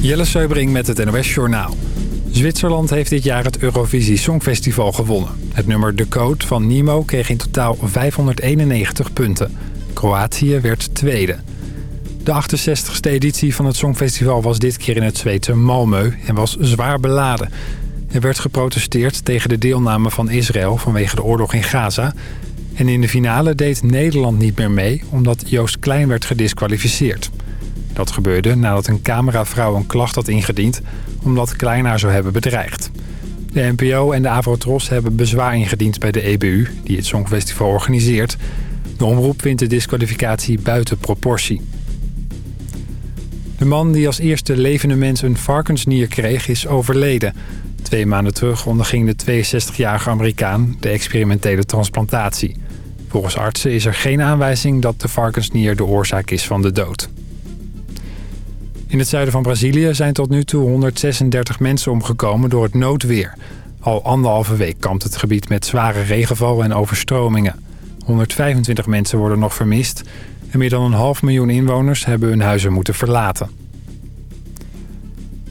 Jelle Seubring met het NOS Journaal. Zwitserland heeft dit jaar het Eurovisie Songfestival gewonnen. Het nummer De Code van Nemo kreeg in totaal 591 punten. Kroatië werd tweede. De 68e editie van het Songfestival was dit keer in het Zweedse Malmö en was zwaar beladen. Er werd geprotesteerd tegen de deelname van Israël vanwege de oorlog in Gaza... En in de finale deed Nederland niet meer mee omdat Joost Klein werd gedisqualificeerd. Dat gebeurde nadat een cameravrouw een klacht had ingediend omdat Klein haar zou hebben bedreigd. De NPO en de Avrotros hebben bezwaar ingediend bij de EBU, die het Songfestival organiseert. De omroep vindt de disqualificatie buiten proportie. De man die als eerste levende mens een varkensnier kreeg is overleden. Twee maanden terug onderging de 62-jarige Amerikaan de experimentele transplantatie. Volgens artsen is er geen aanwijzing dat de varkensnier de oorzaak is van de dood. In het zuiden van Brazilië zijn tot nu toe 136 mensen omgekomen door het noodweer. Al anderhalve week kampt het gebied met zware regenval en overstromingen. 125 mensen worden nog vermist... en meer dan een half miljoen inwoners hebben hun huizen moeten verlaten.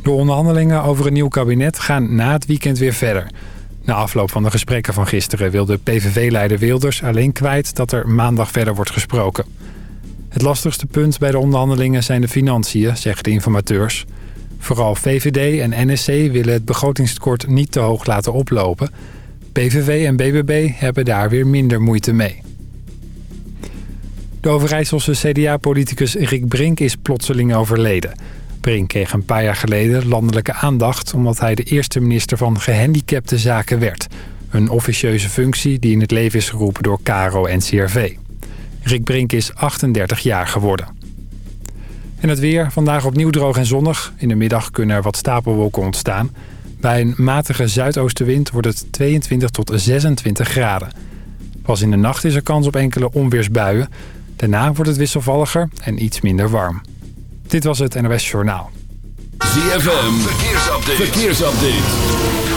De onderhandelingen over een nieuw kabinet gaan na het weekend weer verder... Na afloop van de gesprekken van gisteren wilde PVV-leider Wilders alleen kwijt dat er maandag verder wordt gesproken. Het lastigste punt bij de onderhandelingen zijn de financiën, zeggen de informateurs. Vooral VVD en NSC willen het begrotingstekort niet te hoog laten oplopen. PVV en BBB hebben daar weer minder moeite mee. De Overijsselse CDA-politicus Rick Brink is plotseling overleden. Brink kreeg een paar jaar geleden landelijke aandacht... omdat hij de eerste minister van gehandicapte zaken werd. Een officieuze functie die in het leven is geroepen door Caro en CRV. Rick Brink is 38 jaar geworden. En het weer, vandaag opnieuw droog en zonnig. In de middag kunnen er wat stapelwolken ontstaan. Bij een matige zuidoostenwind wordt het 22 tot 26 graden. Pas in de nacht is er kans op enkele onweersbuien. Daarna wordt het wisselvalliger en iets minder warm. Dit was het NOS Journaal. ZFM, verkeersupdate. verkeersupdate.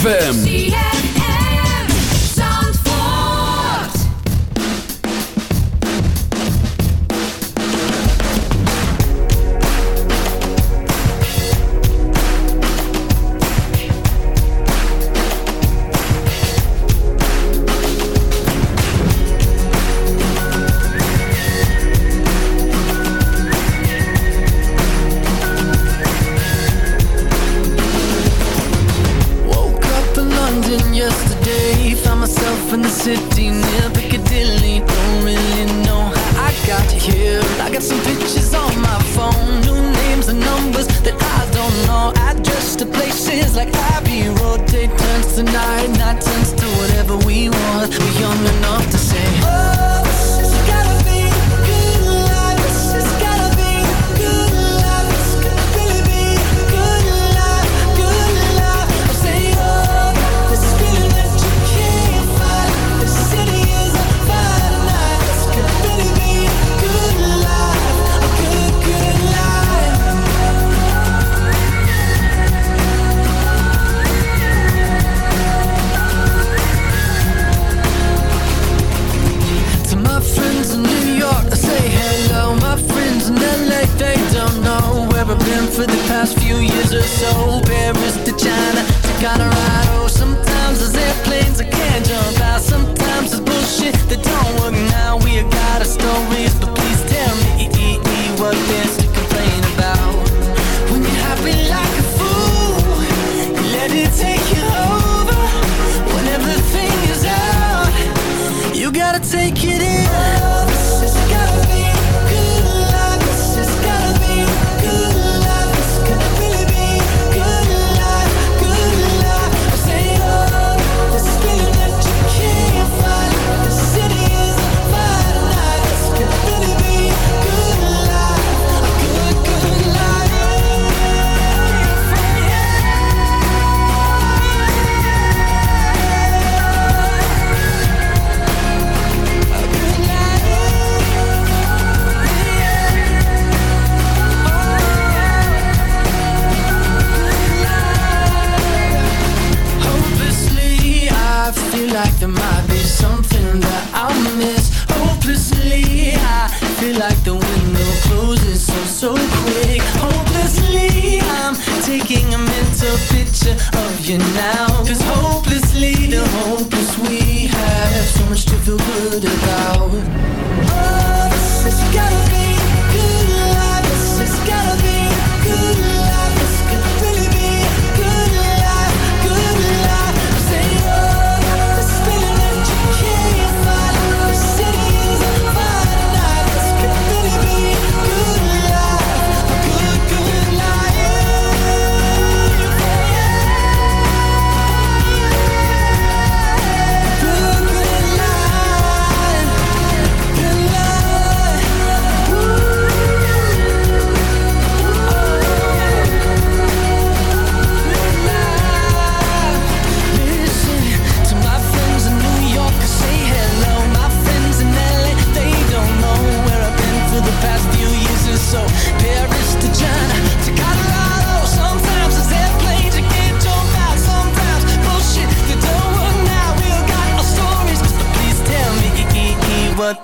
ZFM.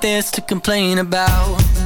To complain about.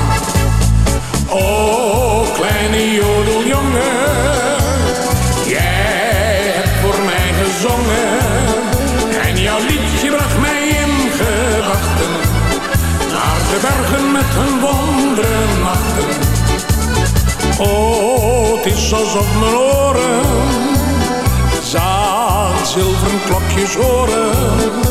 Oh, kleine jodeljongen, jij hebt voor mij gezongen. En jouw liedje bracht mij in gedachten. Naar de bergen met hun wonderen nachten. Oh, het is alsof mijn oren zaad zilveren klokjes horen.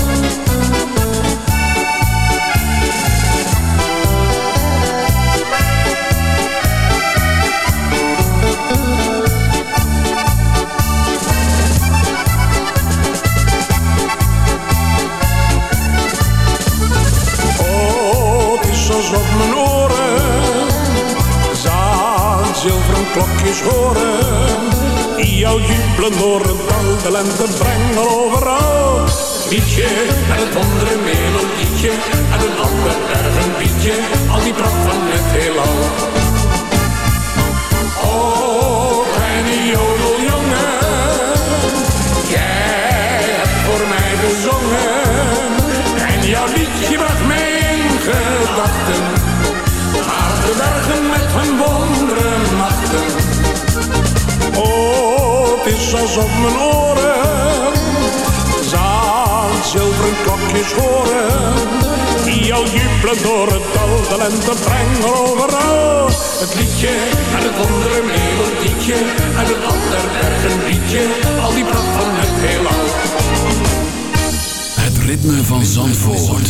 Klokjes horen. Die jou jubelen door het dal, de lente brengen overal. Liedje met het wondere melodietje, en een ander bergen liedje, al die pracht van het heelal. Oh, kleine jodeljongen, jij hebt voor mij gezongen. En jouw liedje bracht mij in gedachten. Naar de bergen met hun wonderen. Oh, het is alsof mijn oren zaad zilveren klokjes horen. Die al jubelen door het dal, de lente brengen overal. Het liedje en het wondere melodietje, en het ander bergen liedje, al die pracht van het heelal. Het ritme van Zandvoort.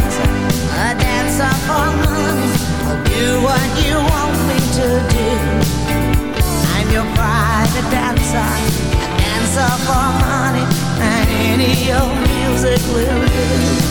up all. I do what you want me to do. I'm your private dancer. I dance money, and any old music will do.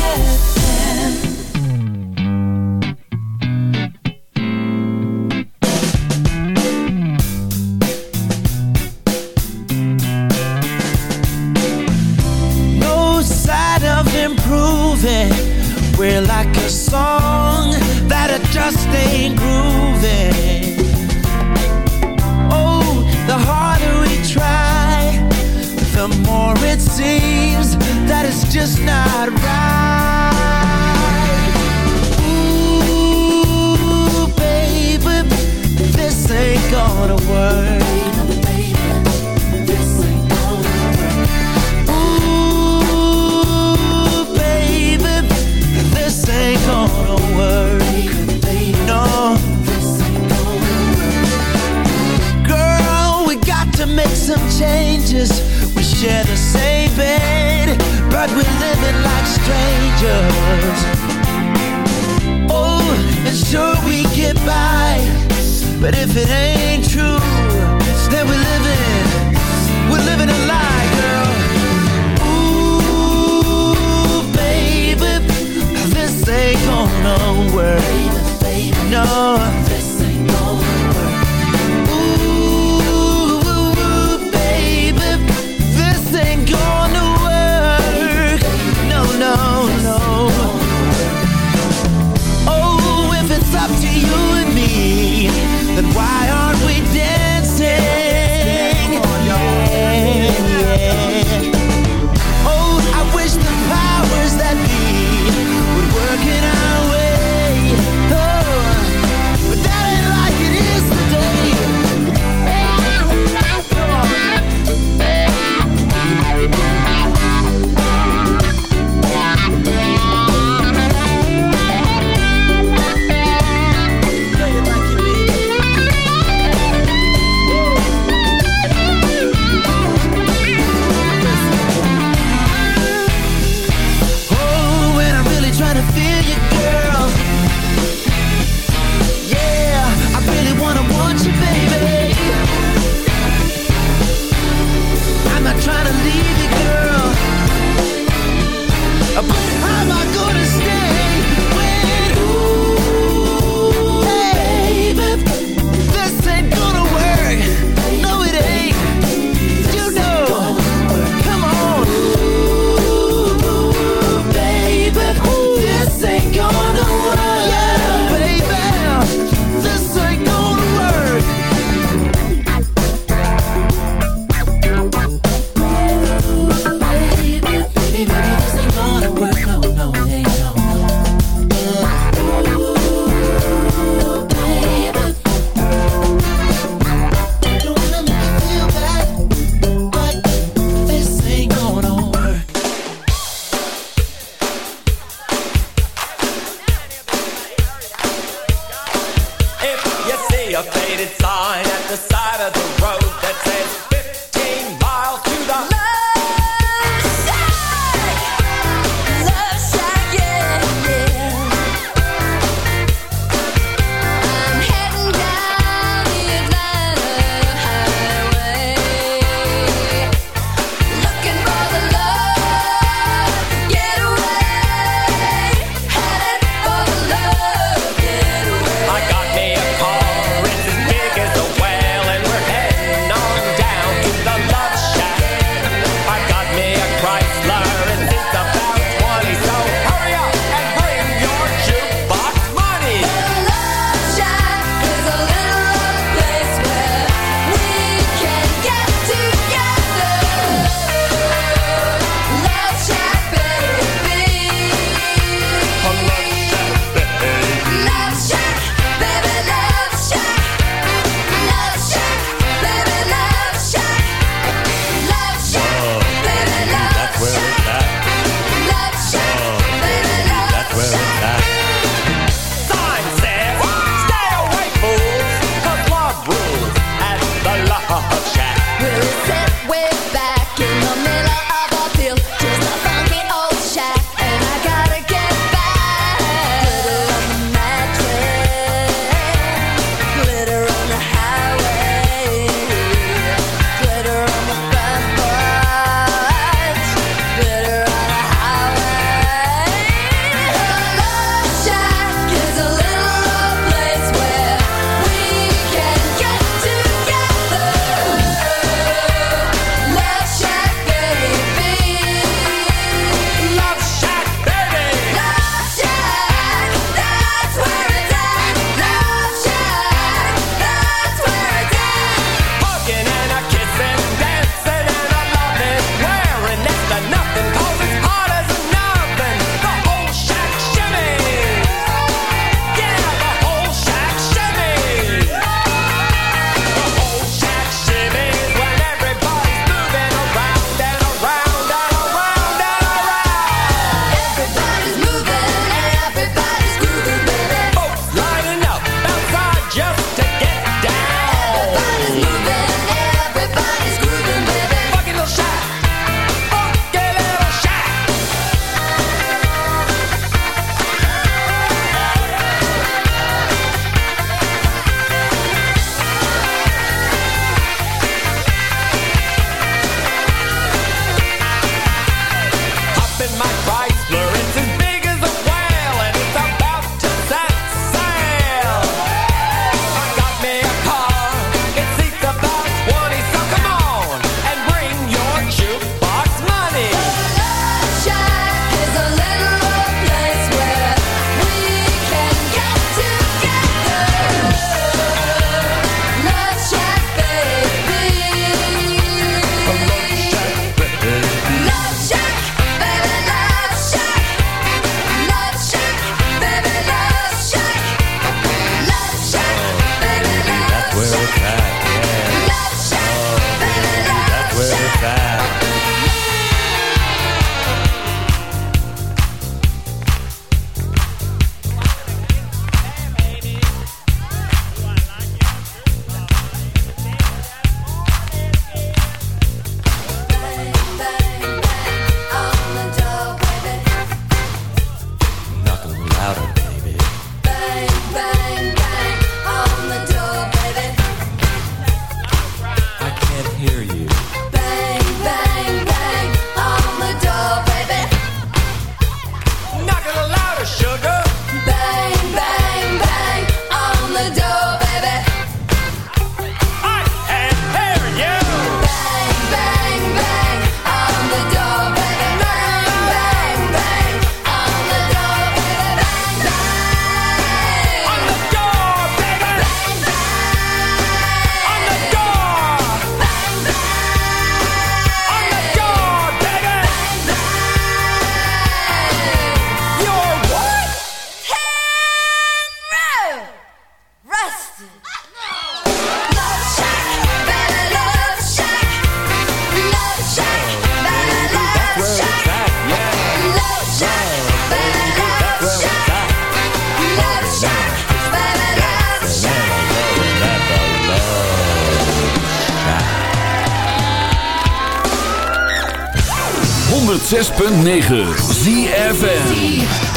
106.9 ZFN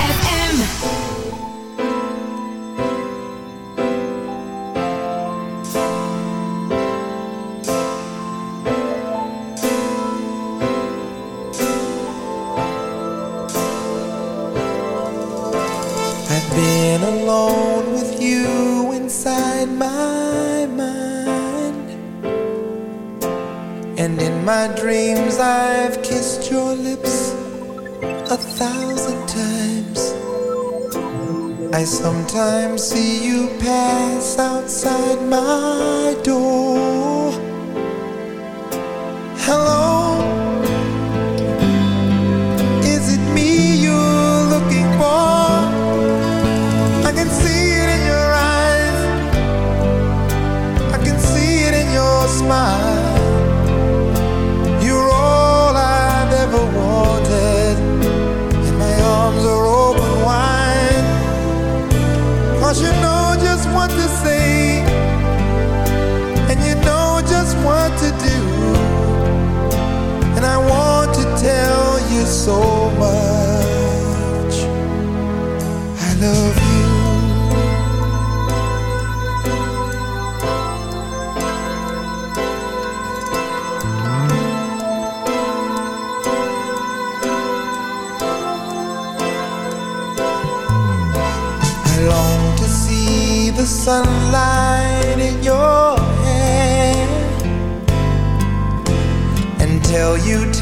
And in my dreams I've kissed your lips thousand times. I sometimes see you pass outside my door.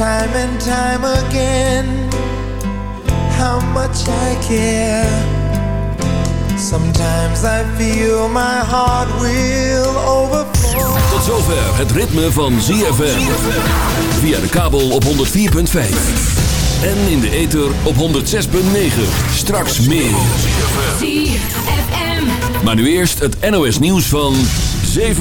Time and time again how much I care. Sometimes I feel my heart will overflow. Tot zover het ritme van ZFM. Via de kabel op 104.5. En in de ether op 106.9. Straks meer. Maar nu eerst het NOS nieuws van 7